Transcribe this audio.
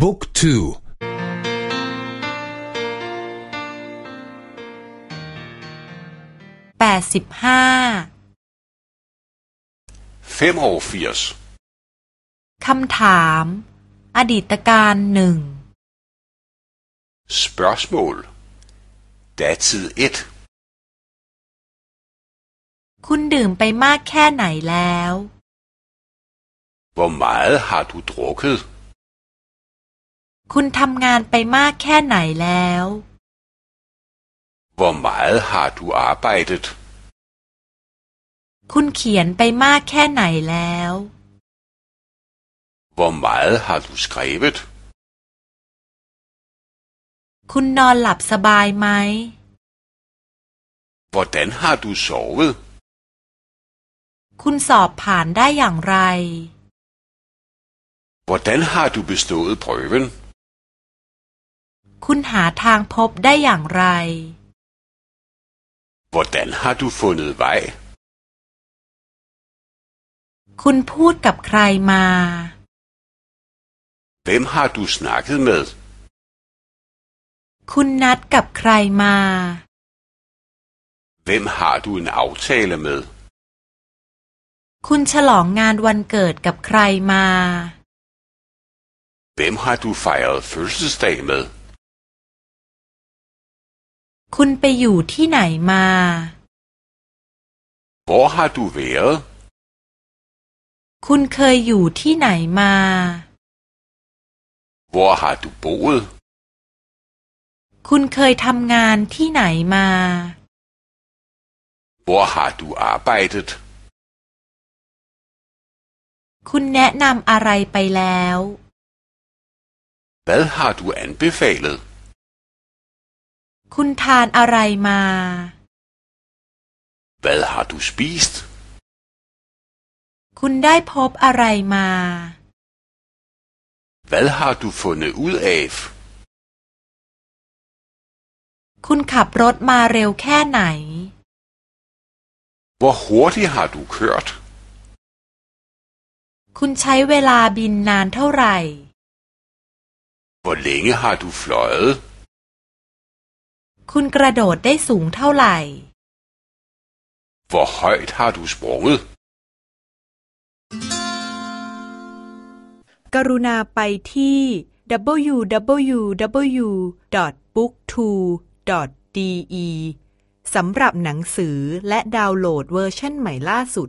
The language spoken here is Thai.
บุ๊กทูแปดสิบห้าคำถาม อดีตการหนึ่ง Spørgsmål Datid 1คุณดื่มไปมากแค่ไหนแล้ว Hvor meget har du drukket คุณทำงานไปมากแค่ไหนแล้ว Hvor meget har du arbejdet คุณเขียนไปมากแค่ไหนแล้ว Hvor meget har du skrevet คุณนอนหลับสบายไหม Hvordan har du sovet คุณสอบผ่านได้อย่างไร Hvordan har du bestået prøven คุณหาทางพบได้อย่างไร Hvordan har du fundet vej คุณพูดกับใครมา Hvem har du snakket med คุณนัดกับใครมา Hvem har du en aftale med คุณฉลองงานวันเกิดกับใครมา Hvem har du fejret fødselsdag med คุณไปอยู่ที่ไหนมา Hvor har du været คุณเคยอยู่ที่ไหนมา Hvor har du boet คุณเคยทำงานที่ไหนมา Hvor har du arbejdet คุณแนะนำอะไรไปแล้ว Hvad har du anbefalet คุณทานอะไรมา Hvad har du spist คุณได้พบอะไรมา Hvad har du fundet ud af คุณขับรถมาเร็วแค่ไหน Hvor hurtigt har du kørt คุณใช้เวลาบินนานเท่าไหร่ Hvor længe har du fløjet คุณกระโดดได้สูงเท่าไหร่ Hvor højt har du sprunget กรุณาไปที่ www.booktwo.de สำหรับหนังสือและดาวน์โหลดเวอร์ชันใหม่ล่าสุด